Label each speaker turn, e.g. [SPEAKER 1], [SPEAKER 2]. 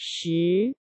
[SPEAKER 1] 十